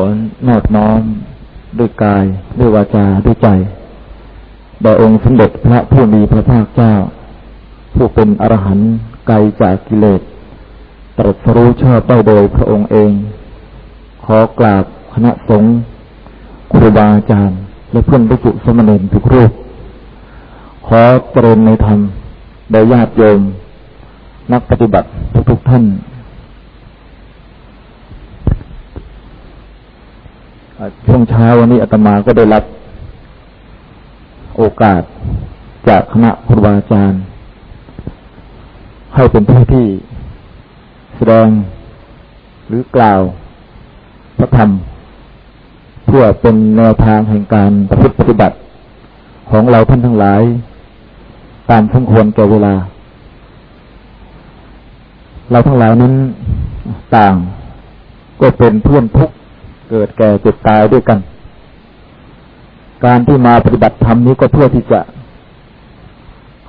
ขอนอบน้อม ด้วยกาย ด้วยวาจา ด้วยใจแด่องค์สมเด็จพระผู้มีพระภาคเจ้า ผู้เป็นอรหันต์ไกลจากกิเลสตรัสรู้ชอบได้โดยพระองค์เอง ขอกราบคณะสงฆ์ครูบาอาจารย์ และเพื่อนพระสุสมณีทุกรูป ขอเจริญในธรรมแด่ญาติโยม นักปฏิบัติทุกๆท่าน ช่วงเช้าวันนี้อาตมาก็ได้รับโอกาสจากคณะครูบาอาจารย์ ให้เป็นผู้ที่แสดงหรือกล่าวพระธรรม เพื่อเป็นแนวทางแห่งการประพฤติปฏิบัติ ของเราท่านทั้งหลาย ตามสมควรแก่เวลา เราทั้งหลายนั้นต่างก็เป็นเพื่อนทุกข์ เกิดแก่เจ็บตายด้วยกัน การที่มาปฏิบัติธรรมนี้ก็เพื่อที่จะ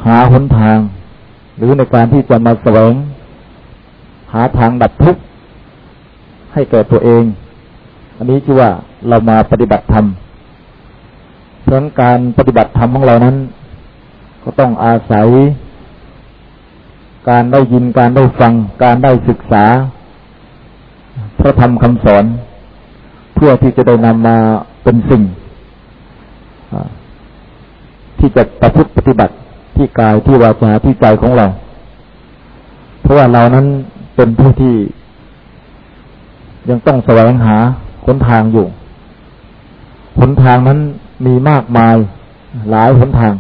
หาหนทาง หรือในการที่จะมาแสวง หาทางดับทุกข์ให้แก่ตัวเอง อันนี้ชื่อว่าเรามาปฏิบัติธรรมเพราะการปฏิบัติธรรมของเรานั้น ก็ต้องอาศัย การได้ยินการได้ฟัง การได้ศึกษาพระธรรมคำสอน พื่อที่จะได้นำมาเป็นสิ่งที่จะประพฤติปฏิบัติที่กายที่วาจาที่ใจของเรา เพราะว่าเรานั้นเป็นผู้ที่ ยังต้องแสวงหาหนทางอยู่หนทางนั้นมีมากมายหลายหนทาง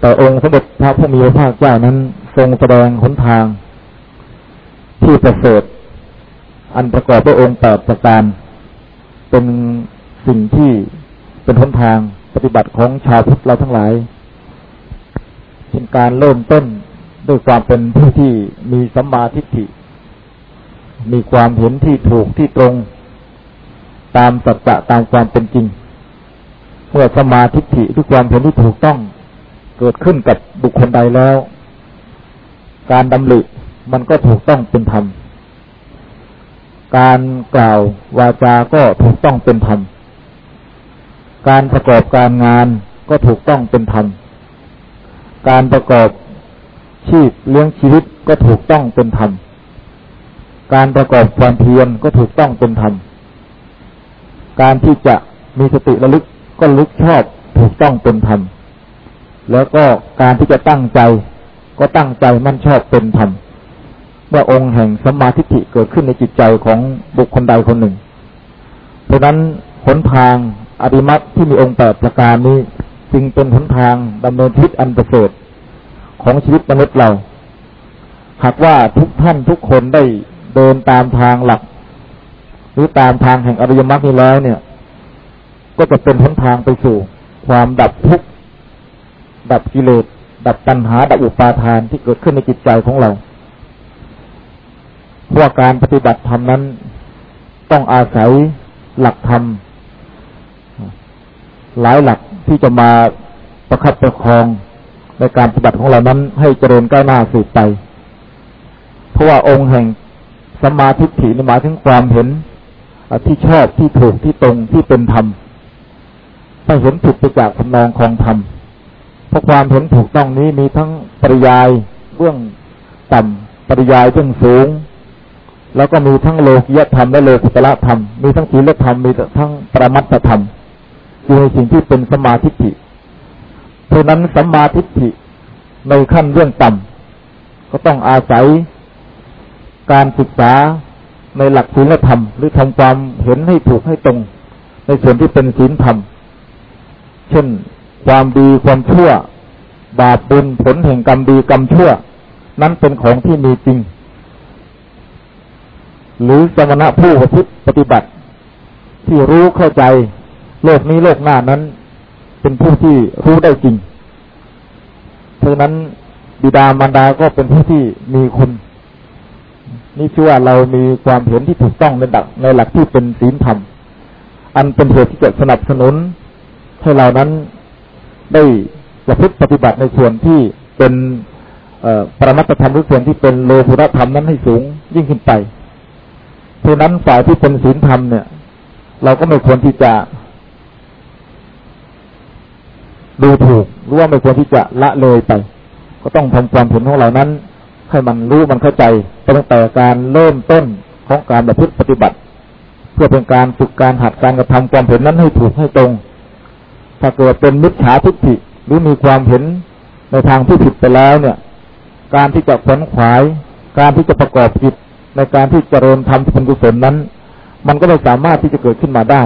แต่องค์สมเด็จพระพุทธมีพระภาคเจ้านั้น ทรงแสดงหนทาง ที่ประเสริฐอันประกอบด้วยองค์แปดประการ เป็นสิ่งที่เป็นหนทางปฏิบัติของชาวพุทธเราทั้งหลายเป็นการเริ่มต้นด้วยความเป็นผู้ที่มีสัมมาทิฏฐิ มีความเห็นที่ถูกที่ตรง ตามสัจจะตามความเป็นจริง เมื่อสมาทิฏฐิด้วยความเห็นที่ถูกต้อง เกิดขึ้นกับบุคคลใดแล้ว การดำริมันก็ถูกต้องเป็นธรรม การกล่าววาจาก็ถูกต้องเป็นธรรม การประกอบการงานก็ถูกต้องเป็นธรรม การประกอบชีพเลี้ยงชีวิตก็ถูกต้องเป็นธรรม การประกอบความเพียรก็ถูกต้องเป็นธรรม การที่จะมีสติระลึกก็ลึกชอบถูกต้องเป็นธรรม แล้วก็การที่จะตั้งใจก็ตั้งใจมั่นชอบเป็นธรรม เมื่อองค์แห่งสมาธิเกิดขึ้นในจิตใจของบุคคลใดคนหนึ่ง เพราะนั้นหนทางอริมัตที่มีองค์แปดประการนี้จึงเป็นหนทางดำเนินชีวิตอันประเสริฐของชีวิตมนุษย์เรา หากว่าทุกท่านทุกคนได้เดินตามทางหลัก หรือตามทางแห่งอริยมรรคนี้แล้วเนี่ย ก็จะเป็นหนทางไปสู่ ความดับทุกข์ดับกิเลสดับตัณหาดับอุปาทานที่เกิดขึ้นในจิตใจของเรา ว่าการปฏิบัติธรรมนั้น ต้องอาศัยหลักธรรม หลายหลักที่จะมาประคับประคองในการปฏิบัติของเรานั้น ให้เจริญก้าวหน้าสืบไป เพราะว่าองค์แห่งสมาธิถิหมายถึงความเห็นที่ชอบที่ถูกที่ตรงที่เป็นธรรมถ้าเห็นผิดไปจากคำนองของธรรมเพราะความเห็นถูกต้องนี้มีทั้งปริยายเบื้องต่ำปริยายเบื้องสูง แล้วก็มีทั้งโลกิยธรรมและโลกุตละธรรม มีทั้งศีลธรรม มีทั้งปรมัตธรรมอยู่ในสิ่งที่เป็นสมาธิิเพราะนั้นสมาธิฏฐิในขั้นเรื่องต่ำก็ต้องอาศัยการศึกษาในหลักศีลธรรม หรือทำความเห็นให้ถูกให้ตรง ในส่วนที่เป็นศีลธรรม เช่นความดีความชั่ว บาปบุญผลแห่งกรรมดีกรรมชั่ว นั้นเป็นของที่มีจริง หรือสมณะผู้ประพฤติปฏิบัติ ที่รู้เข้าใจ โลกนี้โลกหน้านั้น เป็นผู้ที่รู้ได้จริง เพราะนั้นบิดามารดาก็เป็นผู้ที่มีคุณ นี่ชื่อว่าเรามีความเห็นที่ถูกต้องในหลักในหลักที่เป็นศีลธรรม อันเป็นเหตุที่จะสนับสนุนให้เรานั้นได้ประพฤติปฏิบัติในส่วนที่เป็นปรมัตธรรมหรือส่วนที่เป็นโลภุรธรรมนั้นให้สูงยิ่งขึ้นไป เพราะนั้นฝ่ายที่เป็นศีลธรรมเนี่ย เราก็ไม่ควรที่จะ ดูถูกหรือว่าไม่ควรที่จะละเลยไป ก็ต้องทำความเห็นของเรานั้น ให้มันรู้มันเข้าใจตั้งแต่การเริ่มต้นของการประพฤติปฏิบัติ เพื่อเป็นการฝึกการหัดการกระทำความเห็นนั้นให้ถูกให้ตรง ถ้าเกิดเป็นมิจฉาทิฏฐิหรือมีความเห็นในทางที่ผิดไปแล้วเนี่ย การที่จะขวนขวาย การที่จะประกอบจิต ในการที่เจริญธรรมที่เป็นกุศลนั้น มันก็ไม่สามารถที่จะเกิดขึ้นมาได้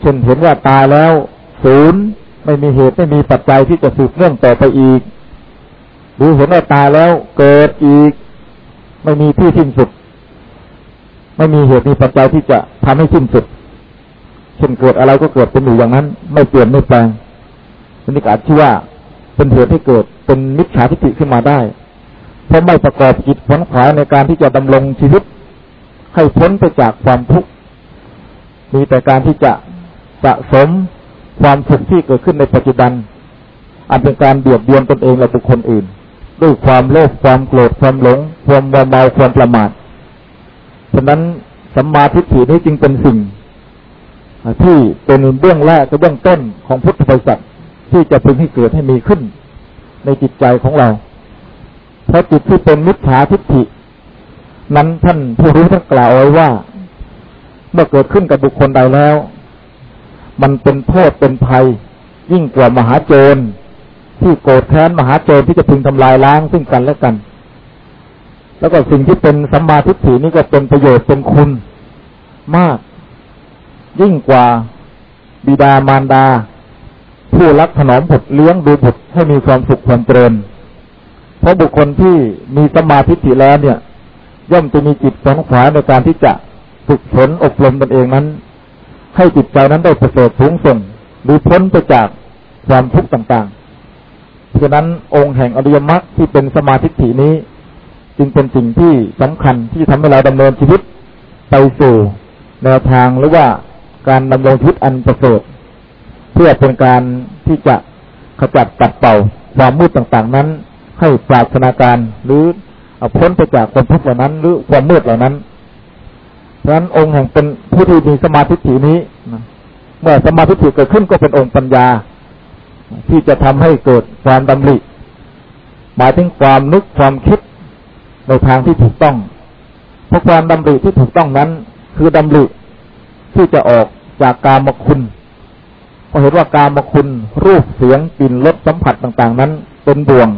เช่นเห็นว่าตายแล้ว ศูนย์ไม่มีเหตุไม่มีปัจจัยที่จะสืบเนื่องต่อไปอีก หรือเห็นว่าตายแล้วเกิดอีก ไม่มีที่สิ้นสุด ไม่มีเหตุมีปัจจัยที่จะทำให้สิ้นสุด เช่นเกิดอะไรก็เกิดเป็นอยู่อย่างนั้น ไม่เปลี่ยนไม่แปลงนี่กอาจชื่อว่าเป็นเหตุให้เกิดเป็นมิจฉาทิฏฐิขึ้นมาได้ เพราะไม่ประกอบจิตผลขวายในการที่จะดำรงชีวิต ให้พ้นไปจากความทุกข์มีแต่การที่จะสะสมความสุขที่เกิดขึ้นในปัจจุบัน อันเป็นการเบียดเบียนตนเองและบุคคลอื่น ด้วยความโลภความโกรธความหลง ความวเมาความประมาทฉะนั้นสัมมาทิฏฐินี้จึงเป็นสิ่ง ที่เป็นเบื้องแรกเบื้องต้นของพุทธบริษัทที่จะพึงให้เกิดให้มีขึ้น ในจิตใจของเรา ราะจิตที่เป็นมิจฉาทิฏฐิ นั้นท่านผู้รู้ท่านกล่าวไว้ว่า เมื่อเกิดขึ้นกับบุคคลใดแล้ว มันเป็นโทษเป็นภัย ยิ่งกว่ามหาโจรที่โกรธแค้นมหาโจรที่จะพึงทำลายล้างซึ่งกันและกัน แล้วก็สิ่งที่เป็นสัมมาทิฏฐินี่ก็เป็นประโยชน์เป็นคุณมาก ยิ่งกว่าบิดามารดา ผู้รักถนอมบุตรเลี้ยงดูบุตรให้มีความสุขความเจริญ เพราะบุคคลที่มีสมาธิแล้วเนี่ย ย่อมจะมีจิตสองขวาในการที่จะฝึกฝนอบรมตนเองนั้น ให้จิตใจนั้นได้ประเสริฐสูงส่งหรือพ้นไปจากความทุกข์ต่างๆ เพราะนั้นองค์แห่งอริยมรรคที่เป็นสมาธิฐินี้ จึงเป็นสิ่งที่สำคัญที่ทำให้เราดำเนินชีวิตไปสู่แนวทางหรือว่าการดำรงชีวิตอันประเสริฐเพื่อเป็นการที่จะขจัดปัดเป่าความมืดต่างๆนั้น ให้ปราศนาการหรือพ้นไปจากความทุกข์เหล่านั้น หรือความมืดเหล่านั้นเพราะนั้นองค์แห่งเป็นผู้ที่มีสมาธิถีนี้เมื่อสมาธิถีเกิดขึ้นก็เป็นองค์ปัญญา ที่จะทำให้เกิดความดำริหมายถึงความนึกความคิดในทางที่ถูกต้องเพราะความดำริที่ถูกต้องนั้น คือดำริที่จะออกจากกามคุณพอเห็นว่ากามคุณรูปเสียงกลิ่นรสสัมผัสต่าง ๆ นั้น เป็นบ่วง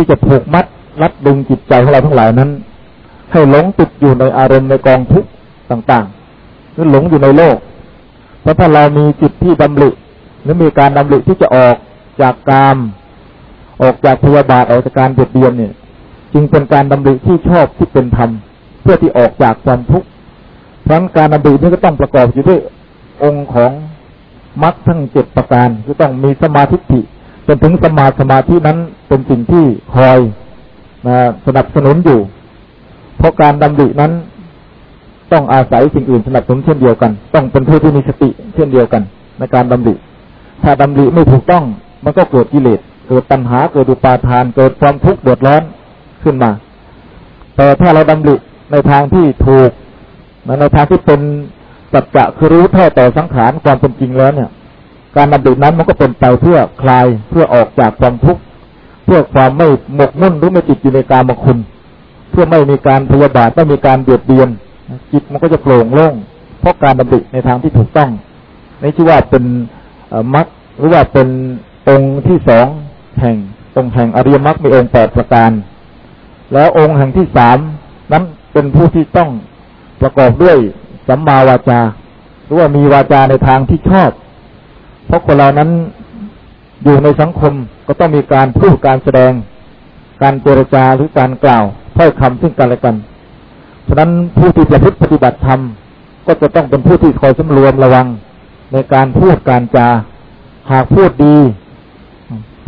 ที่จะผูกมัดรัดดึงจิตใจของเราทั้งหลายนั้น ให้หลงติดอยู่ในอารมณ์ในกองทุกข์ต่างๆหรือหลงอยู่ในโลก เพราะถ้าเรามีจิตที่ดำริหรือมีการดำริที่จะออกจากกาม ออกจากพยาบาทออกจากการเบียดเบียนเนี่ย จึงเป็นการดำริที่ชอบที่เป็นธรรมเพื่อที่ออกจากความทุกข์เพราะการดำรินี้ก็ต้องประกอบอยู่ด้วยองค์ของมรรคทั้งเจ็ดประการก็ต้องมีสมาธิ จนถึงสมาสมาธินั้นเป็นสิ่งที่คอยนะสนับสนุนอยู่ เพราะการดำรินั้นต้องอาศัยสิ่งอื่นสนับสนุนเช่นเดียวกัน ต้องเป็นผู้ที่มีสติเช่นเดียวกัน ในการดำริถ้าดำริไม่ถูกต้องมันก็เกิดกิเลสเกิดตัณหาเกิดอุปาทานเกิดความทุกข์เดือดร้อนขึ้นมา แต่ถ้าเราดำริในทางที่ถูกในทางที่เป็นสัจจะคือรู้แท้แต่อสังขารความเป็นจริงแล้วเนี่ย การดำรินั้นมันก็เป็นไปเพื่อคลายเพื่อออกจากความทุกข์เพื่อความไม่หมกมุ่นหรือไม่ติดอยู่ในการมคุณ เพื่อไม่มีการพยาบาทไม่มีการเบียดเบียน จิตมันก็จะโปร่งโล่งเพราะการดำริในทางที่ถูกต้องนี่ชื่อว่าเป็นมรรคหรือว่าเป็นองค์ที่สองแห่งองค์แห่งอริยมรรคมีองค์แปดประการ แล้วองค์แห่งที่สามนั้นเป็นผู้ที่ต้องประกอบด้วยสัมมาวาจา หรือว่ามีวาจาในทางที่ชอบ เพราะคนเรานั้นอยู่ในสังคมก็ต้องมีการพูดการแสดง การเจรจาหรือการกล่าวถ้อยคำซึ่งกันและกัน ฉะนั้นผู้ที่ประพฤติปฏิบัติธรรมก็จะต้องเป็นผู้ที่คอยสำรวมระวังในการพูดการจา หากพูดดี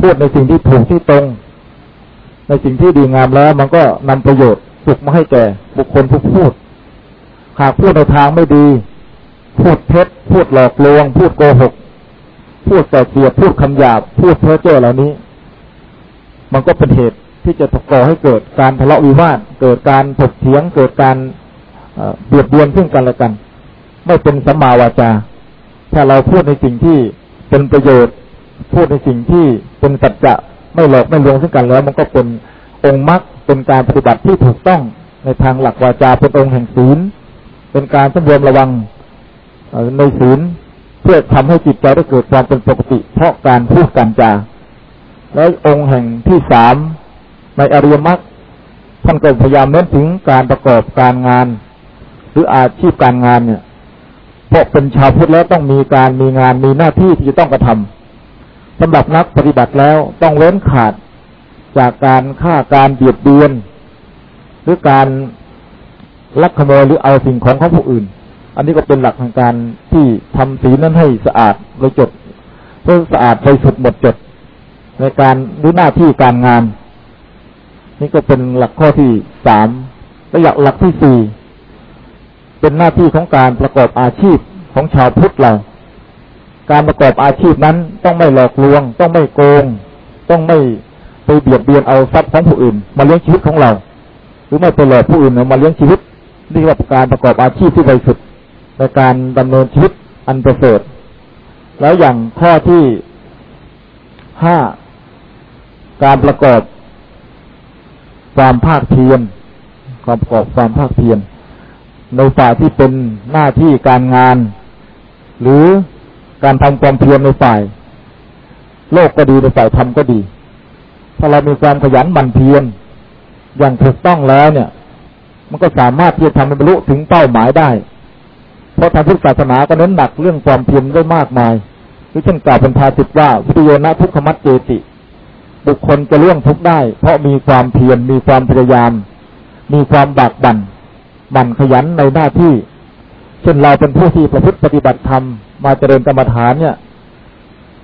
พูดในสิ่งที่ถูกที่ตรง ในสิ่งที่ดีงามแล้ว มันก็นำประโยชน์สุขมาให้แก่บุคคลผู้พูด หากพูดในทางไม่ดี พูดเท็จพูดหลอกลวง พูดโกหก พูดแต่เสียพูดคำหยาบพูดเพ้อเจ้อเหล่านี้ มันก็เป็นเหตุที่จะก่อให้เกิดการทะเลาะวิวาทเกิดการถกเถียง เกิดการเบียดเบียนซึ่งกันและกัน ไม่เป็นสัมมาวาจา ถ้าเราพูดในสิ่งที่เป็นประโยชน์ พูดในสิ่งที่เป็นสัจจะไม่หลอกไม่ลวงซึ่งกันแล้ว มันก็เป็นองค์มรรคเป็นการปฏิบัติที่ถูกต้องในทางหลักวาจาเป็นองค์แห่งศีลเป็นการสำรวมระวังในศีล เพื่อทำให้จิตใจได้เกิดความเป็นปกติ เพราะการพูดการจา และองค์แห่งที่สามในอริยมรรคท่านก็พยายามเน้นถึงการประกอบการงาน หรืออาชีพการงานเนี่ย เพราะเป็นชาวพุทธแล้วต้องมีการมีงานมีหน้าที่ที่จะต้องกระทำสำหรับนักปฏิบัติแล้วต้องเว้นขาดจากการฆ่าการเบียดเบียน หรือการลักขโมยหรือเอาสิ่งของของผู้อื่น อันนี้ก็เป็นหลักทางการที่ทำสีนั้นให้สะอาดโดยจดเพื่อสะอาดไปสุดหมดจด ในการรือหน้าที่การงาน นี่ก็เป็นหลักข้อที่สามและหลักหลักที่สี่เป็นหน้าที่ของการประกอบอาชีพของชาวพุทธเรา การประกอบอาชีพนั้นต้องไม่หลอกลวง ต้องไม่โกง ต้องไม่ไปเบียดเบียนเอาทรัพย์ของผู้อื่น มาเลี้ยงชีวิตของเรา หรือไม่ไปหลอกผู้อื่นมาเลี้ยงชีวิตนี่คือการประกอบอาชีพที่บริสุทธิ์ ในการดำเนินชีวิตอันประเสริฐ แล้วอย่างข้อที่ห้าการประกอบความภาคเพียรความประกอบความภาคเพียรในฝ่ายที่เป็นหน้าที่การงาน หรือการทำความเพียรในฝ่าย โลกก็ดีในฝ่ายธรรมก็ดี ถ้าเรามีความขยันหมั่นเพียรอย่างถูกต้องแล้วเนี่ย มันก็สามารถที่จะทำให้บรรลุถึงเป้าหมายได้ ราะทางพุทธศาสนาก็เน้นหนักเรื่องความเพียรได้มากมายหรือเช่นกล่าวเป็นภาสิตว่าวิโยนะทุกขมัดเจติ บุคคลจะล่วงทุกได้ เพราะมีความเพียรมีความพยายาม มีความบากบั่นบั่นขยันในหน้าที่เช่นเราเป็นผู้ที่ประพฤติปฏิบัติธรรมมาเจริญกรรมฐานเนี่ย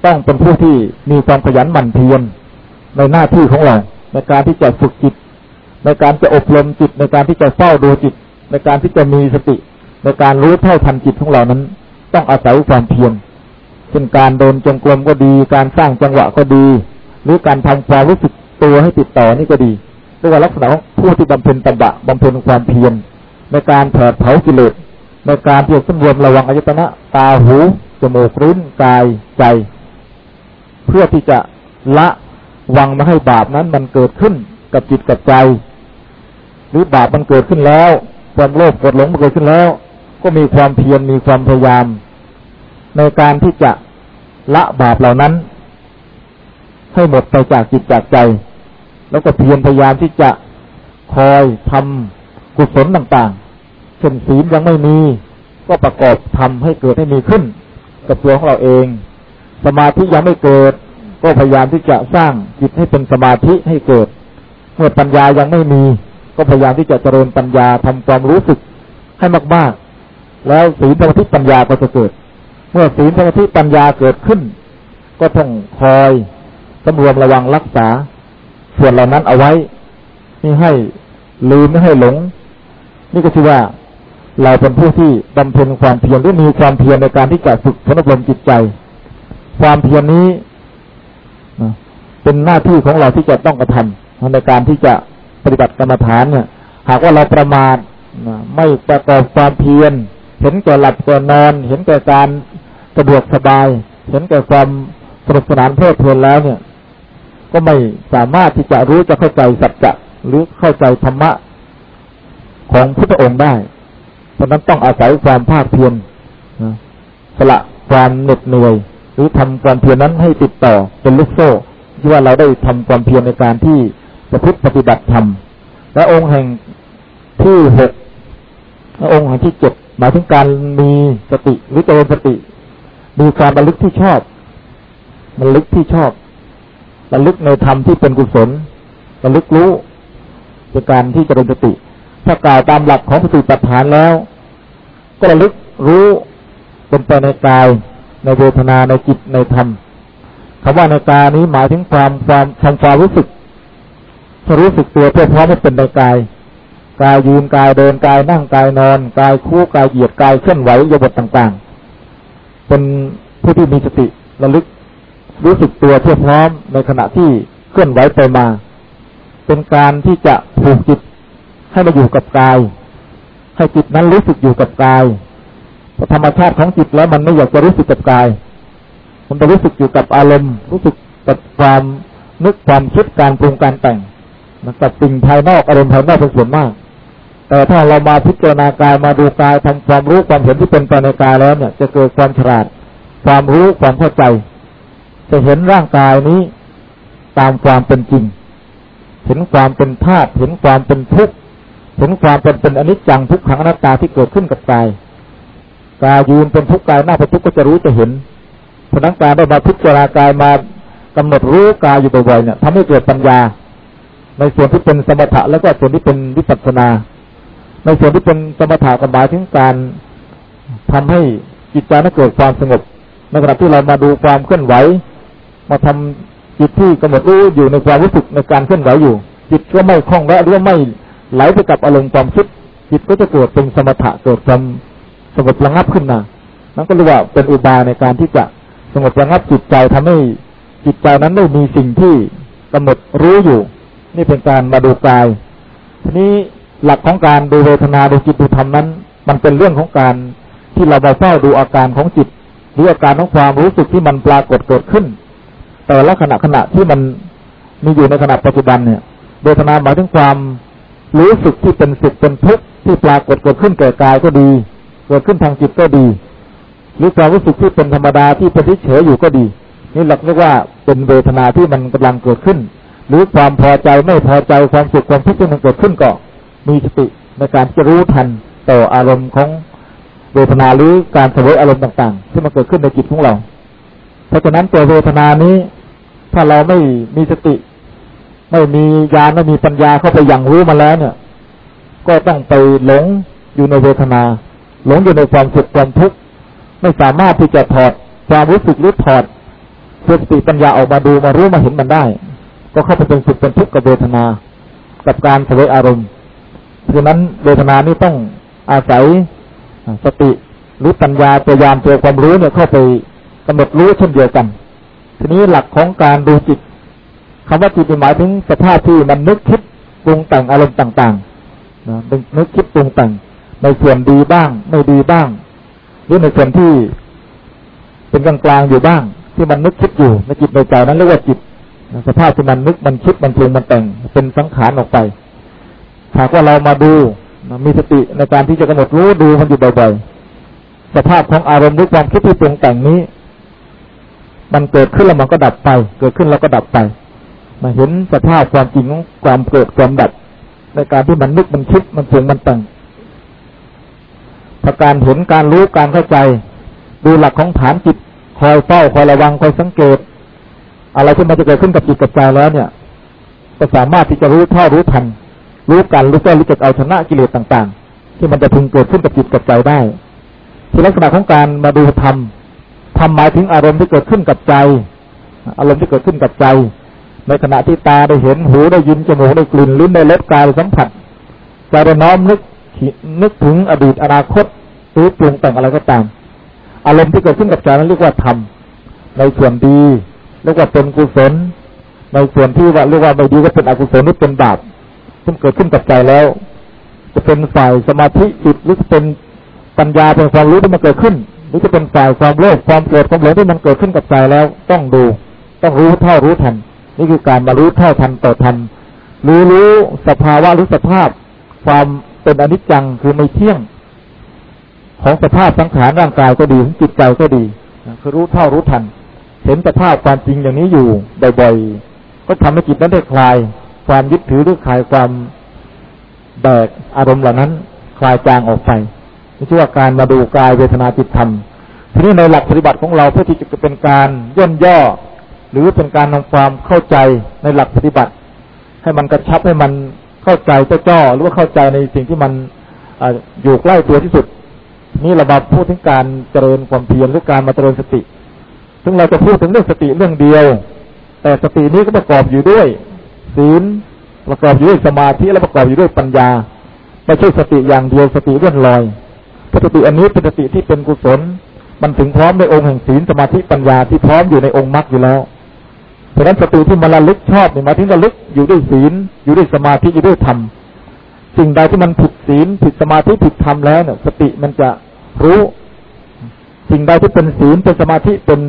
ต้องเป็นผู้ที่มีความขยันหมั่นเพียรในหน้าที่ของเรา ในการที่จะฝึกจิต ในการจะอบรมจิต ในการที่จะเฝ้าดูจิต ในการที่จะมีสติ ในการรู้เท่าทันจิตของเรานั้น ต้องอาศัยความเพียรเช่นการเดินจงกรมก็ดี การสร้างจังหวะก็ดี หรือการทำความรู้สึกตัวให้ติดต่อนี่ก็ดีเรียกว่าลักษณะของผู้ที่บำเพ็ญตบะบำเพ็ญความเพียรในการแผดเผากิเลสในการที่จะสำรวมระวังอายตนะ ตาหูจมูกลิ้นกายใจ เพื่อที่จะละวังมาให้บาปนั้นมันเกิดขึ้นกับจิตกับใจ หรือบาปมันเกิดขึ้นแล้ว ความโลภกดหลงมันเกิดขึ้นแล้ว ก็มีความเพียรมีความพยายาม ในการที่จะละบาปเหล่านั้น ให้หมดไปจากจิตจากใจ แล้วก็เพียรพยายามที่จะคอยทำกุศลต่างๆเช่นศีลยังไม่มี ก็ประกอบทำให้เกิดให้มีขึ้น กับตัวของเราเอง สมาธิยังไม่เกิด ก็พยายามที่จะสร้างจิตให้เป็นสมาธิให้เกิด เมื่อปัญญายังไม่มี ก็พยายามที่จะเจริญปัญญาทำความรู้สึกให้มากๆ แล้วศีลสมาธิปัญญาก็จะเกิด เมื่อศีลสมาธิปัญญาเกิดขึ้น ก็ต้องคอยสำรวมระวังรักษา ส่วนเหล่านั้นเอาไว้ไม่ให้ลืมไม่ให้หลง นี่ก็คือว่าเราเป็นผู้ที่บำเพ็ญความเพียรหรือมีความเพียรในการที่จะฝึกพนบรมจิตใจ ความเพียรนี้เป็นหน้าที่ของเราที่จะต้องกระทำในการที่จะปฏิบัติกรรมฐานเนี่ย หากว่าเราประมาทไม่ประกอบความเพียร เห็นแก่หลับแก่นอน เห็นแก่การสะดวกสบาย เห็นแก่ความสนุกสนานเพลิดเพลินแล้วเนี่ย ก็ไม่สามารถที่จะรู้จะเข้าใจสัจจะหรือเข้าใจธรรมะของพุทธองค์ได้ เพราะนั้นต้องอาศัยความภาคเพียรสละความเหน็ดเหนื่อยรือทำความเพียรนั้นให้ติดต่อเป็นลูกโซ่ที่ว่าเราได้ทำความเพียรในการที่ประพฤติปฏิบัติธรรมและองค์แห่งที่หกและองค์แห่งที่เจ็ด หมายถึงการมีสติหรือเจริญสติ มีความระลึกที่ชอบระลึกที่ชอบระลึกในธรรมที่เป็นกุศลระลึกรู้ในการที่เจริญสติ ถ้ากล่าวตามหลักของปฏิปัฏฐานแล้ว ก็ระลึกรู้เป็นไปในกายในเวทนาในจิตในธรรมคำว่าในกายนี้หมายถึงความความทำความรู้สึกรู้สึกตัวเพื่อพร้อมให้เป็นในกาย กายยืนกายเดินกายนั่งกายนอน กายคู่กายเหยียดกายเคลื่อนไหวยบทต่างๆ เป็นผู้ที่มีสติระลึกรู้สึกตัวเพื่อพร้อมในขณะที่เคลื่อนไหวไปมา เป็นการที่จะผูกจิตให้มาอยู่กับกาย ให้จิตนั้นรู้สึกอยู่กับกายเพราะธรรมชาติของจิตแล้วมันไม่อยากจะรู้สึกกับกาย มันจะรู้สึกอยู่กับอารมณ์ รู้สึกกับความนึกความคิดการปรุงการแต่งมันกับสิ่งภายนอกอารมณ์ภายนอกเป็นส่วนมาก แต่ถ้าเรามาพิจารณากายมาดูกายทำความรู้ความเห็นที่เป็นไปในกายแล้วเนี่ย จะเกิดความฉลาด ความรู้ความเข้าใจ จะเห็นร่างกายนี้ตามความเป็นจริง เห็นความเป็นธาตุเห็นความเป็นทุกข์เห็นความเป็นเป็นอนิจจังทุกขังอนัตตาที่เกิดขึ้นกับกายกายยืนเป็นทุกข์กายหน้าเป็นทุกข์ก็จะรู้จะเห็นพนักการได้มาพิจารณากายมากำหนดรู้กายอยู่บ่อยๆเนี่ยทำให้เกิดปัญญา ในส่วนที่เป็นสมถะแล้วก็ส่วนที่เป็นวิปัสสนา ในส่วนที่เป็นสมถะก็หมายถึงการทำให้จิตใจนั้นเกิดความสงบในขณะที่เรามาดูความเคลื่อนไหว มาทำจิตที่กำหนดรู้อยู่ในความรู้สึกในการเคลื่อนไหวอยู่ จิตก็ไม่คล่องแวะหรือไม่ไหลไปกับอารมณ์ความคิด จิตก็จะเกิดเป็นสมถะเกิดความสงบระงับขึ้นมานั่นก็เรียกว่าเป็นอุบายในการที่จะสงบระงับจิตใจทำให้จิตใจนั้นได้มีสิ่งที่กำหนดรู้อยู่ นี่เป็นการมาดูกายทีนี้ หลักของการดูเวทนาดูจิตดูธรรมนั้น มันเป็นเรื่องของการที่เราไปเฝ้าดูอาการของจิตหรืออาการของความรู้สึกที่มันปรากฏเกิดขึ้น แต่ละขณะขณะที่มันมีอยู่ในขณะปัจจุบันเนี่ยเวทนาหมายถึงความรู้สึกที่เป็นสุขเป็นทุกข์ที่ปรากฏเกิดขึ้นแก่กายก็ดี เกิดขึ้นทางจิตก็ดี หรือความรู้สึกที่เป็นธรรมดาที่เป็นเฉยอยู่ก็ดี นี่หลักเรียกว่าเป็นเวทนาที่มันกำลังเกิดขึ้น หรือความพอใจไม่พอใจความสุขความทุกข์ที่มันเกิดขึ้นก็ มีสติในการจะรู้ทันต่ออารมณ์ของเวทนาหรือการเสวยอารมณ์ต่างๆ ที่มันเกิดขึ้นในจิตของเรา เพราะฉะนั้นตัวเวทนานี้ ถ้าเราไม่มีสติ ไม่มีญาณไม่มีปัญญาเข้าไปยังรู้มาแล้วเนี่ย ก็ต้องไปหลงอยู่ในเวทนา หลงอยู่ในความสุขความทุกข์ไม่สามารถที่จะถอดความรู้สึกหรือถอดสติปัญญาออกมาดูมารู้มาเห็นมันได้ ก็เข้าไปเป็นสุขเป็นทุกข์กับเวทนา กับการเสวยอารมณ์ เพราะนั้นเวทนานี้ต้องอาศัยสติหรือปัญญาพยายามตัวความรู้เนี่ยเข้าไปกำหนดรู้เช่นเดียวกัน ทีนี้หลักของการดูจิตคำว่าจิตหมายถึงสภาพที่มันนึกคิดปรุงแต่งอารมณ์ต่างๆนะนึกคิดปรุงแต่งในส่วนดีบ้าง ไม่ดีบ้าง หรือในส่วนที่เป็นกลางๆอยู่บ้าง ที่มันนึกคิดอยู่ในจิตในใจนั้นเรียกว่าจิตสภาพที่มันนึกมันคิดมันปรุงมันแต่ง เป็นสังขารออกไป หากว่าเรามาดูมีสติในการที่จะกำหนดรู้ดูมันอยู่บ่อยๆสภาพของอารมณ์หรือความคิดที่ปรุงแต่งนี้ มันเกิดขึ้นแล้วมันก็ดับไป เกิดขึ้นแล้วก็ดับไปมาเห็นสภาพความจริงของความเกิดความดับ ในการที่มันนึกมันคิดมันเสียงมันแต่งถ้าการเห็นการรู้การเข้าใจ ดูหลักของฐานจิต คอยเฝ้าคอยระวังคอยสังเกต อะไรที่มันจะเกิดขึ้นกับจิตกับใจแล้วเนี่ยก็สามารถที่จะรู้เท่ารู้ทัน รู้กันรู้แก้รู้จักเอาชนะกิเลสต่าง ๆ ที่มันจะพึงเกิดขึ้นกับจิตกับใจได้ ที่ลักษณะของการมาดูธรรมธรรมหมายถึงอารมณ์ที่เกิดขึ้นกับใจ อารมณ์ที่เกิดขึ้นกับใจ ในขณะที่ตาได้เห็นหูได้ยินจมูกได้กลิ่นลิ้นได้รสกายสัมผัสใจได้น้อมนึกนึกถึงอดีตอนาคตหรือปรุงแต่งอะไรก็ตาม อารมณ์ที่เกิดขึ้นกับใจนั้นเรียกว่าธรรมในส่วนดีเรียกว่าเป็นกุศลในส่วนที่ว่าเรียกว่าไม่ดีก็เป็นอกุศลนี่เป็นบาป ที่เกิดขึ้นกับใจแล้ว จะเป็นฝ่ายสมาธิจิตหรือจะเป็นปัญญาเป็นความรู้ที่มันเกิดขึ้น หรือจะเป็นฝ่ายความโลภความโกรธความหลงที่มันเกิดขึ้นกับใจแล้ว ต้องดู ต้องรู้เท่ารู้ทัน นี่คือการมารู้เท่าทันต่อทันรู้รู้สภาวะรือสภาพ ความเป็นอนิจจังคือไม่เที่ยง ของสภาพสังขารร่างกายก็ดีของจิตใจก็ดีคือรู้เท่ารู้ทัน เห็นสภาพความจริงอย่างนี้อยู่บ่อยๆก็ทำให้จิตนั้นได้คลาย ความยึดถือหรือคลายความแบกอารมณ์เหล่านั้น คลายจางออกไปนี่ชื่อว่าการมาดูกายเวทนาจิตธรรม ทีนี้ในหลักปฏิบัติของเราเพื่อที่จะเป็นการย่นย่อ หรือเป็นการทำความเข้าใจในหลักปฏิบัติ ให้มันกระชับให้มันเข้าใจเจ้าจ้อหรือว่าเข้าใจในสิ่งที่มันออยู่ใกล้ตัวที่สุด นี่เรามาพูดถึงการเจริญความเพียรหรือการมาเจริญสติ ซึ่งเราจะพูดถึงเรื่องสติเรื่องเดียว แต่สตินี้ก็ประกอบอยู่ด้วย ศีล ประกอบอยู่ด้วยสมาธิและประกอบอยู่ด้วยปัญญาไม่ใช่สติอย่างเดียวสติเลื่อนลอยพระสติอันนี้เป็นสติที่เป็นกุศล มันถึงพร้อมในองค์แห่งศีลสมาธิปัญญาที่พร้อมอยู่ในองค์มรรคอยู่แล้วเพราะนั้นสติที่มันระลึกชอบเนี่ยมาถึงระลึกอยู่ด้วยศีล อยู่ด้วยสมาธิอยู่ด้วยธรรมสิ่งใดที่มันผิดศีลผิดสมาธิผิดธรรมแล้วเนี่ย สติมันจะรู้ สิ่งใดที่เป็นศีลเป็นสมาธิเป็น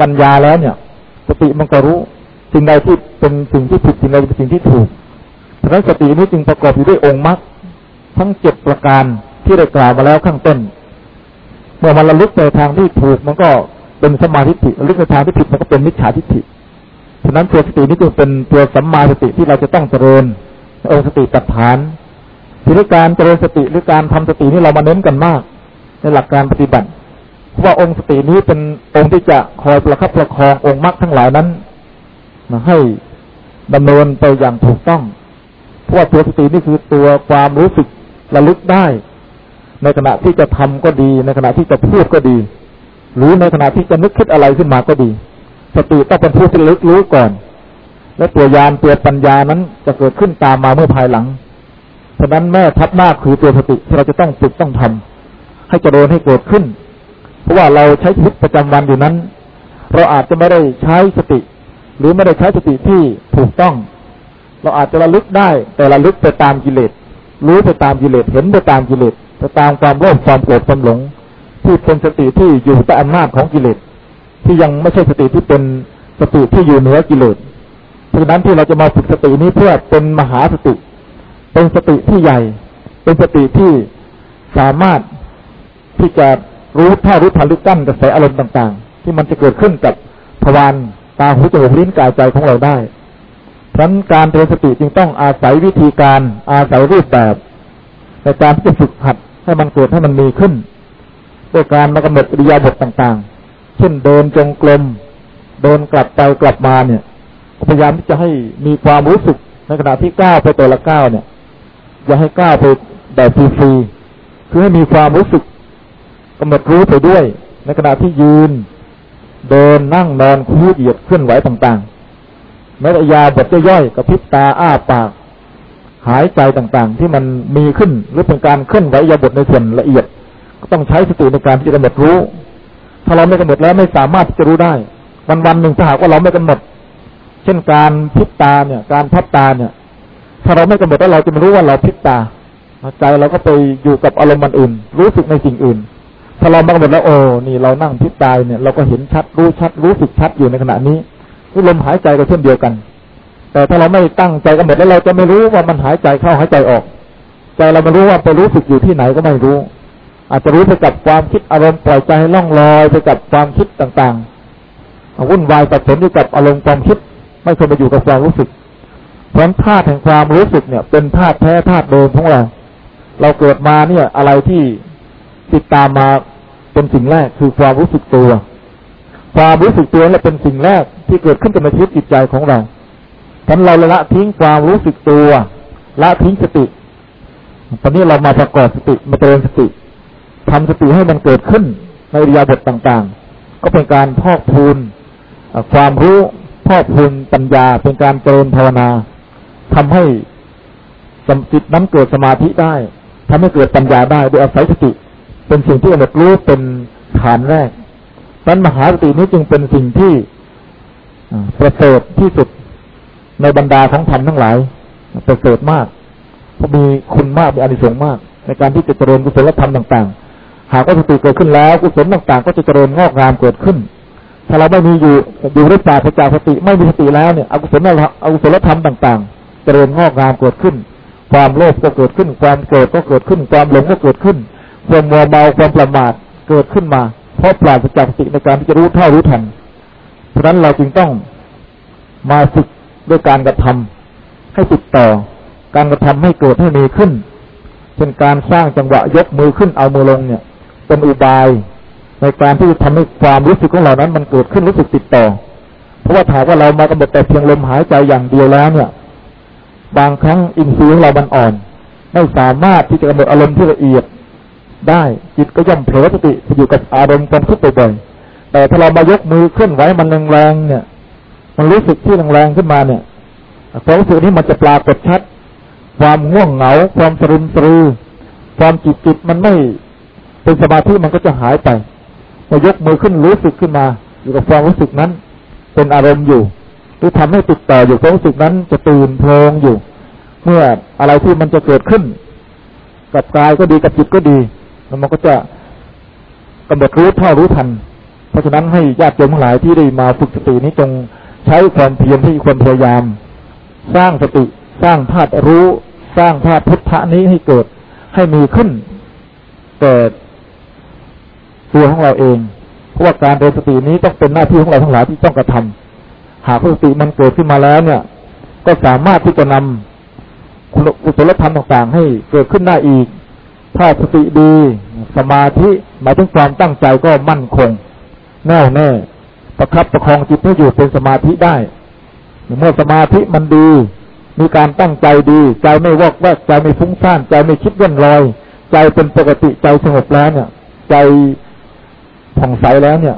ปัญญาแล้วเนี่ย สติมันก็รู้ สิ่งใดที่เป็นสิ่งที่ผิดสิ่งใดเป็นสิ่งที่ถูกเพราะฉะนั้นสตินี้จึงประกอบอยู่ด้วยองค์มรรคทั้งเจ็ดประการที่ได้กล่าวมาแล้วข้างต้น เมื่อมันระลึกในทางที่ถูกมันก็เป็นสมาธิิระลึกในทางที่ผิดมันก็เป็นมิจฉาทิฏฐิฉะนั้นตัวสตินี้จึงเป็นตัวสัมมาสติที่เราจะต้องเจริญองค์สติปัฏฐานทีนี้การเจริญสติหรือการทำสตินี่เรามาเน้นกันมาก ในหลักการปฏิบัติเพราะว่าองค์สตินี้เป็นองค์ที่จะคอยประคับประคององค์มรรคทั้งหลายนั้น มาให้ดำเนินไปอย่างถูกต้อง เพราะว่าตัวสตินี่คือตัวความรู้สึกระลึกได้ ในขณะที่จะทำก็ดี ในขณะที่จะพูดก็ดี หรือในขณะที่จะนึกคิดอะไรขึ้นมาก็ดี สติต้องเป็นผู้ที่ลึกรู้ก่อน และตัวยานตัวปัญญานั้นจะเกิดขึ้นตามมาเมื่อภายหลังฉะนั้นแม่ทับหน้าคือตัวสติที่เราจะต้องฝึกต้องทำให้เจริญให้เกิดขึ้น เพราะว่าเราใช้ชีวิตประจำวันอยู่นั้น เราอาจจะไม่ได้ใช้สติ หรือไม่ได้ใช้สติที่ถูกต้อง เราอาจจะระลึกได้ แต่ระลึกไปตามกิเลสรู้ไปตามกิเลสเห็นไปตามกิเลสไปตามความโลภความโกรธความหลง ที่เป็นสติที่อยู่ใต้อำนาจของกิเลสที่ยังไม่ใช่สติที่เป็นสติที่อยู่เหนือกิเลสเพราะนั้นที่เราจะมาฝึกสตินี้เพื่อเป็นมหาสติ เป็นสติที่ใหญ่ เป็นสติที่สามารถที่จะรู้ท่ารู้ทันรู้กั้นกระแสอารมณ์ต่าง ๆ ที่มันจะเกิดขึ้นกับทวาร ตาหูจมูกลิ้นกายใจของเราได้เพราะการเจริญสติจึงต้องอาศัยวิธีการอาศัยรูปแบบในการที่จะฝึกหัดให้มันเกิดให้มันมีขึ้นด้วยการมากำหนดอิริยาบถต่างๆ เช่นเดินจงกรมเดินกลับไปกลับมาเนี่ย พยายามที่จะให้มีความรู้สึกในขณะที่ก้าวไปตัวละก้าวเนี่ย อย่าให้ก้าวไปแบบฟรีๆคือให้มีความรู้สึกกำหนดรู้ไปด้วย ในขณะที่ยืน เดินนั่งนอนคูดเหยียดเคลื่อนไหวต่างๆแม้แต่ยาบทย่อยๆกระพริบตาอ้าปาก หายใจต่างๆ ที่มันมีขึ้นหรือเป็นการเคลื่อนไหวยาบทในส่วนละเอียด ก็ต้องใช้สติในการที่จะกำหนดรู้ ถ้าเราไม่กำหนดแล้วไม่สามารถจะรู้ได้ วันวันหนึ่งถ้าหากว่าเราไม่กำหนด เช่นการพิบตาเนี่ย การพับตาเนี่ย ถ้าเราไม่กำหนดแล้วเราจะไม่รู้ว่าเราพิจตาใจเราก็ไปอยู่กับอารมณ์มันอื่น รู้สึกในสิ่งอื่น ถ้าเรามากำหนดแล้วโอ้นี่เรานั่งพิจตาเนี่ยเราก็เห็นชัดรู้ชัดรู้สึกชัดอยู่ในขณะนี้ที่ลมหายใจก็เช่นเดียวกัน แต่ถ้าเราไม่ตั้งใจกำหนดแล้วเราจะไม่รู้ว่ามันหายใจเข้าหายใจออกใจเราไม่รู้ว่าไปรู้สึกอยู่ที่ไหนก็ไม่รู้ อาจจะรู้ไปกับความคิดอารมณ์ปล่อยใจให้ล่องลอยไปกับความคิดต่างๆวุ่นวายสับสนอยู่กับอารมณ์ความคิด ไม่เคยมาอยู่กับความรู้สึกเพราะธาตุแห่งความรู้สึกเนี่ย เป็นธาตุแท้ธาตุเดิมของเรา เราเกิดมาเนี่ยอะไรที่ติดตามมา เป็นสิ่งแรกคือความรู้สึกตัว ความรู้สึกตัวนี่เป็นสิ่งแรกที่เกิดขึ้นในชีวิตจิตใจของเราทันเราละทิ้งความรู้สึกตัวละทิ้งสติ ตอนนี้เรามาประกอบสติมาเตือนสติทำสติให้มันเกิดขึ้นในริยาบทต่างๆ ก็เป็นการพอกพูนความรู้พอกพูนปัญญา เป็นการเติมภาวนาทำให้สจิตนั้นเกิดสมาธิได้ทำให้เกิดปัญญาได้โดยอาศัยสติ เป็นสิ่งที่อนุรู้เป็นฐานแรกนั้นมหาสตินี้จึงเป็นสิ่งที่ประเสริฐที่สุดในบรรดาของธรรมทั้งหลายประเสริฐมากเพราะมีคุณมากมีอานิสงส์มาก ในการที่จะเจริญกุศลธรรมต่าง ๆ หากว่าสติเกิดขึ้นแล้วกุศลต่าง ๆ ก็จะเจริญงอกงามเกิดขึ้น ถ้าเราไม่มีอยู่อยู่ด้วยปราศจากสติไม่มีสติแล้วเนี่ยอกุศลอกุศลธรรมต่าง ๆ เจริญงอกงามเกิดขึ้น ความโลภก็เกิดขึ้น ความโกรธก็เกิดขึ้น ความหลงก็เกิดขึ้น ความมัวเมาความประมาทเกิดขึ้นมา เพราะปราศจากสติในการที่จะรู้เท่ารู้ทัน เพราะนั้นเราจึงต้องมาฝึกด้วยการกระทำให้ติดต่อ การกระทำให้เกิดให้มีขึ้นเช่นการสร้างจังหวะยกมือขึ้นเอามือลงเนี่ย เป็นอุบาย ในการที่จะทำให้ความรู้สึกของเรานั้น มันเกิดขึ้นรู้สึกติดต่อ เพราะว่าถามว่าเรามากำหนดแต่เพียงลมหายใจอย่างเดียวแล้วเนี่ย บางครั้งอินทรีย์ของเรามันอ่อน ไม่สามารถที่จะกำหนดอารมณ์ที่ละเอียด ได้ จิตก็ย่อมเผลอสติไปอยู่กับอารมณ์ความคิดบ่อยๆแต่ถ้าเรามายกมือเคลื่อนไหวมันแรงๆเนี่ย มันรู้สึกที่แรงๆขึ้นมาเนี่ยความรู้สึกนี้มันจะปรากฏชัด ความง่วงเหงา ความสรุมสรือ ความจิตจิตมันไม่เป็นสมาธิมันก็จะหายไปพอยกมือขึ้นรู้สึกขึ้นมา อยู่กับความรู้สึกนั้น เป็นอารมณ์อยู่หรือทำให้ติดต่ออยู่ความรู้สึกนั้นจะตื่นโพลงอยู่ เมื่ออะไรที่มันจะเกิดขึ้น กับกายก็ดีกับจิตก็ดี แล้วมันก็จะกำหนดรู้เท่ารู้ทัน เพราะฉะนั้นให้ญาติโยมทั้งหลายที่ได้มาฝึกสตินี้จงใช้ความเพียรที่ควรพยายาม สร้างสติ สร้างธาตุรู้ สร้างธาตุพุทธะนี้ให้เกิดให้มีขึ้นเกิดตัวของเราเองเพราะว่าการเดินสตินี้ต้องเป็นหน้าที่ของเราทั้งหลายที่ต้องกระทำหากสติมันเกิดขึ้นมาแล้วเนี่ย ก็สามารถที่จะนำคุณอุศลธรรมต่างๆ ให้เกิดขึ้นได้อีก ถ้าสติดี สมาธิหมายถึงความตั้งใจก็มั่นคง แน่วแน่ ประคับประคองจิตให้อยู่เป็นสมาธิได้ เมื่อสมาธิมันดี มีการตั้งใจดี ใจไม่วอกแวกใจไม่ฟุ้งซ่านใจไม่คิดเลื่อนลอย ใจเป็นปกติใจสงบแล้วเนี่ย ใจผ่องใสแล้วเนี่ย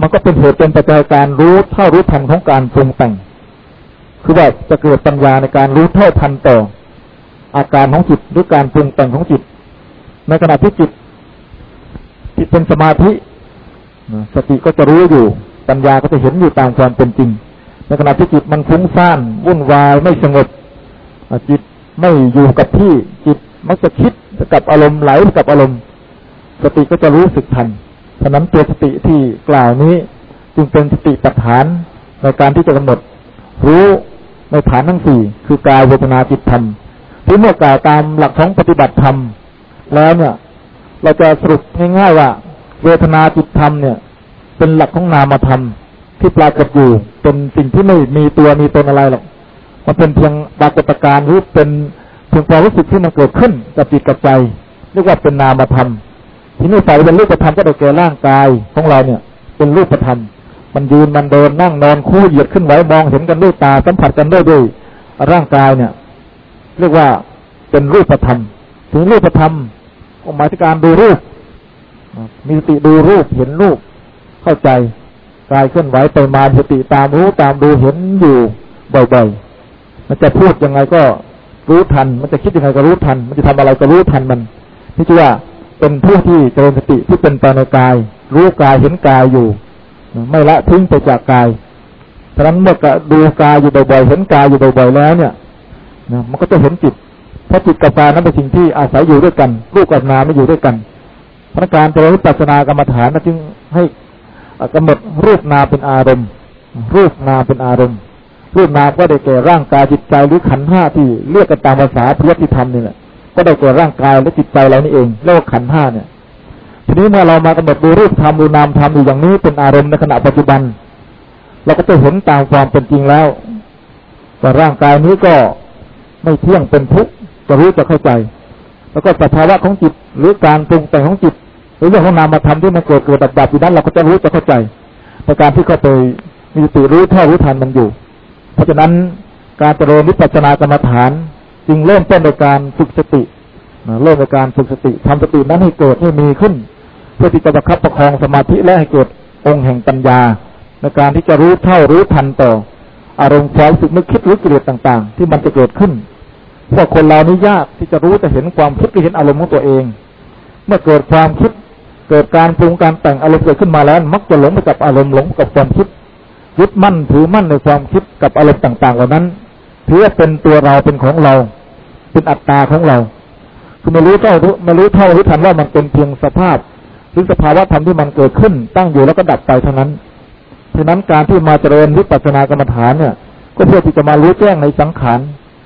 มันก็เป็นเหตุเป็นปัจจัยการรู้เท่ารู้ทันของการปรุงแต่ง คือว่าจะเกิดปัญญาในการรู้เท่าทันต่ออาการของจิตหรือการปรุงแต่งของจิต ในขณะที่จิตจิตเป็นสมาธิสติก็จะรู้อยู่ ปัญญาก็จะเห็นอยู่ตามความเป็นจริง ในขณะที่จิตมันฟุ้งซ่านวุ่นวายไม่สงบจิตไม่อยู่กับที่จิตมักจะคิดกับอารมณ์ไหลกับอารมณ์ สติก็จะรู้สึกทันฉะนั้นตัวสติที่กล่าวนี้จึงเป็นสติปัฏฐานในการที่จะกำหนด รู้ในฐานทั้งสี่คือกายเวทนาจิตธรรมที่เมื่อกล่าวตามหลักของปฏิบัติธรรม แล้วเนี่ย เราจะสรุปง่ายๆว่า เวทนาจิตธรรมเนี่ย เป็นหลักของนามธรรมที่ปรากฏอยู่ เป็นสิ่งที่ไม่มีตัวมีตนอะไรหรอกมันเป็นเพียงปรากฏการณ์หรือเป็นเพียงความรู้สึกที่มันเกิดขึ้นกับจิตกับใจเรียกว่าเป็นนามธรรมที่นี้ใส่เป็นรูปธรรมก็ได้แก่ร่างกายของเราเนี่ย เป็นรูปธรรมมันยืนมันเดินนั่งนอนคู่เหยียดขึ้นไหวมองเห็นกันด้วยตาสัมผัสกันด้วยด้วยร่างกายเนี่ย เรียกว่าเป็นรูปธรรม ถึงรูปธรรมหมายถึงการดูรูป มีสติดูรูปเห็นรูป เข้าใจกายเคลื่อนไหวไปมาสติตามรู้ตามดูเห็นอยู่บ่อยๆมันจะพูดยังไงก็รู้ทัน มันจะคิดยังไงก็รู้ทัน มันจะทำอะไรก็รู้ทันมันนี่คือว่าเป็นผู้ที่เจริญสติที่เป็นปานกาย รู้กายเห็นกายอยู่ ไม่ละทิ้งไปจากกายฉะนั้นเมื่อดูกายอยู่บ่อยๆเห็นกายอยู่บ่อยๆแล้วเนี่ยมันก็จะเห็นจิต ราะจิตกับกายนั้นเป็นสิ่งที่อาศัยอยู่ด้วยกันรูปกับนามไม่อยู่ด้วยกันพนักการเจริญปัสนากรรมฐานจึงให้กำหนดรูปนามเป็นอารมณ์ รูปนามเป็นอารมณ์ รูปนามก็ได้แก่ร่างกายจิตใจหรือขันธ์ห้าที่เรียกกันตามภาษาพิยติธรรมนี่แหละก็ได้แก่ร่างกายและจิตใจเรานี่เองเรียกว่าขันห้าเนี่ยทีนี้เมื่อเรามากำหนดดูรูปธรรมดูนามธรรมอยู่อย่างนี้เป็นอารมณ์ในขณะปัจจุบัน เราก็จะเห็นตามความเป็นจริงแล้วว่าร่างกายนี้ก็ไม่เที่ยงเป็นทุกข์ จะรู้จะเข้าใจ แล้วก็สภาวะของจิตหรือการปรุงแต่งของจิตหรือเรื่องของนามธรรมที่มันเกิดเกิดดับดับอยู่นั้นเราก็จะรู้จะเข้าใจในการที่เข้าไปมีสติรู้เท่ารู้ทันมันอยู่ เพราะฉะนั้นการเจริญวิปัสสนากรรมฐาน จึงเริ่มต้นในการฝึกสติเริ่มในการฝึกสติทำสตินั้นให้เกิดให้มีขึ้น เพื่อที่จะประคับประคองสมาธิและให้เกิดองค์แห่งปัญญา ในการที่จะรู้เท่ารู้ทันต่อ อารมณ์ความสึกนึกคิดรู้กิเลสต่าง ๆ ที่มันจะเกิดขึ้น พราะคนเรานี่ยากที่จะรู้จะเห็นความคิดหรือเห็นอารมณ์ของตัวเอง เมื่อเกิดความคิด เกิดการปรุงการแต่งอารมณ์เกิดขึ้นมาแล้ว มักจะหลงไปกับอารมณ์หลงกับความคิดยึดมั่นถือมั่นในความคิดกับอารมณ์ต่างๆ เหล่านั้นถือว่าเป็นตัวเราเป็นของเรา เป็นอัตตาของเราคือไม่รู้เท่าไม่รู้เท่ารู้ทันว่ามันเป็นเพียงสภาพหรือสภาวะธรรมที่มันเกิดขึ้น ตั้งอยู่แล้วก็ดับไปเท่านั้นฉะนั้นการที่มาเจริญวิปัสสนากรรมฐานเนี่ย ก็เพื่อที่จะมารู้แจ้งในสังขาร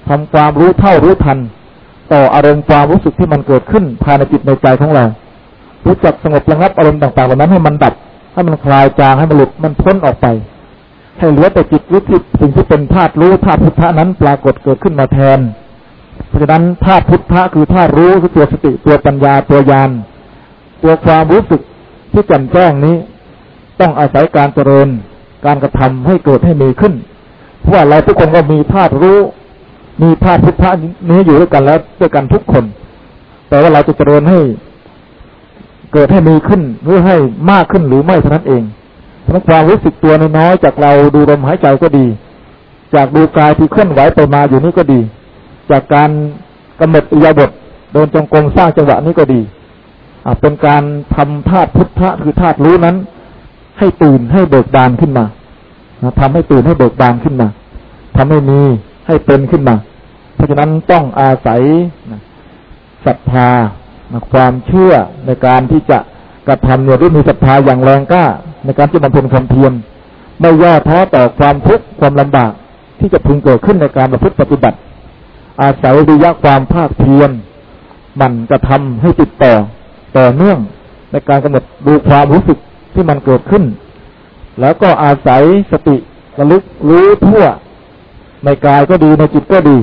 ทำความรู้เท่ารู้ทัน ต่ออารมณ์ความรู้สึกที่มันเกิดขึ้นภายในจิตในใจของเรา รู้จักสงบระงับอารมณ์ต่างๆเหล่านั้นให้มันดับ ให้มันคลายจางให้มันหลุดมันพ้นออกไป ให้เหลือแต่จิตรู้ที่สิ่งที่เป็นธาตุรู้ธาตุพุทธะนั้นปรากฏเกิดขึ้นมาแทน เพราะฉะนั้นธาตุพุทธะคือธาตุรู้คือตัวสติตัวปัญญาตัวญาณตัวความรู้สึกที่แจ่มแจ้งนี้ ต้องอาศัยการเจริญการกระทำให้เกิดให้มีขึ้นเพราะว่าเราทุกคนก็มีธาตุรู้ มีธาตุพุทธะนี้อยู่ด้วยกันแล้วด้วยกันทุกคน แต่ว่าเราจะเจริญให้ เกิดให้มีขึ้นหรือให้มากขึ้นหรือไม่เท่านั้นเองทั้งความรู้สึกตัวน้อยจากเราดูลมหายใจก็ดี จากดูกายที่เคลื่อนไหวไปมาอยู่นี่ก็ดี จากการกำหนดอิยาบทเดินจงกรมสร้างจังหวะนี้ก็ดีเป็นการทำธาตุพุทธะคือธาตุรู้นั้น ให้ตื่นให้เบิกบานขึ้นมาทำให้ตื่นให้เบิกบานขึ้นมาทำให้มีให้เป็นขึ้นมา เพราะฉะนั้นต้องอาศัยศรัทธาความเชื่อในการที่จะกระทำเนี่ยด้วยมีศรัทธาอย่างแรงกล้า ในการที่บำเพ็ญความเพียรไม่ย่อท้อต่อความทุกข์ความลำบากที่จะพึงเกิดขึ้นในการประพฤติปฏิบัติ อาศัยวิยะความภาคเพียรมันกระทำให้ติดต่อต่อเนื่องในการกำหนดดูความรู้สึกที่มันเกิดขึ้น แล้วก็อาศัยสติระลึกรู้ทั่วในกายก็ดีในจิตก็ดี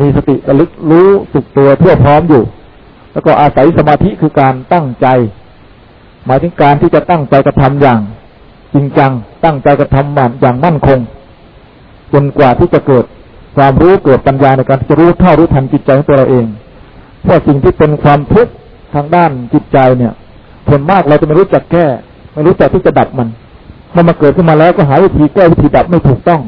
มีสติระลึกรู้สึกตัวทั่วพร้อมอยู่ แล้วก็อาศัยสมาธิคือการตั้งใจ หมายถึงการที่จะตั้งใจกระทำอย่างจริงจัง ตั้งใจกระทำมันอย่างมั่นคงจนกว่าที่จะเกิดความรู้เกิดปัญญาในการจะรู้เท่ารู้ทันจิตใจของตัวเราเองเพราะสิ่งที่เป็นความทุกข์ทางด้านจิตใจเนี่ยส่วนมากเราจะไม่รู้จักแก้ ไม่รู้จักที่จะดับมันเมันมาเกิดขึ้นมาแล้วก็หาวิธีแก้วิธีดับไม่ถูกต้อง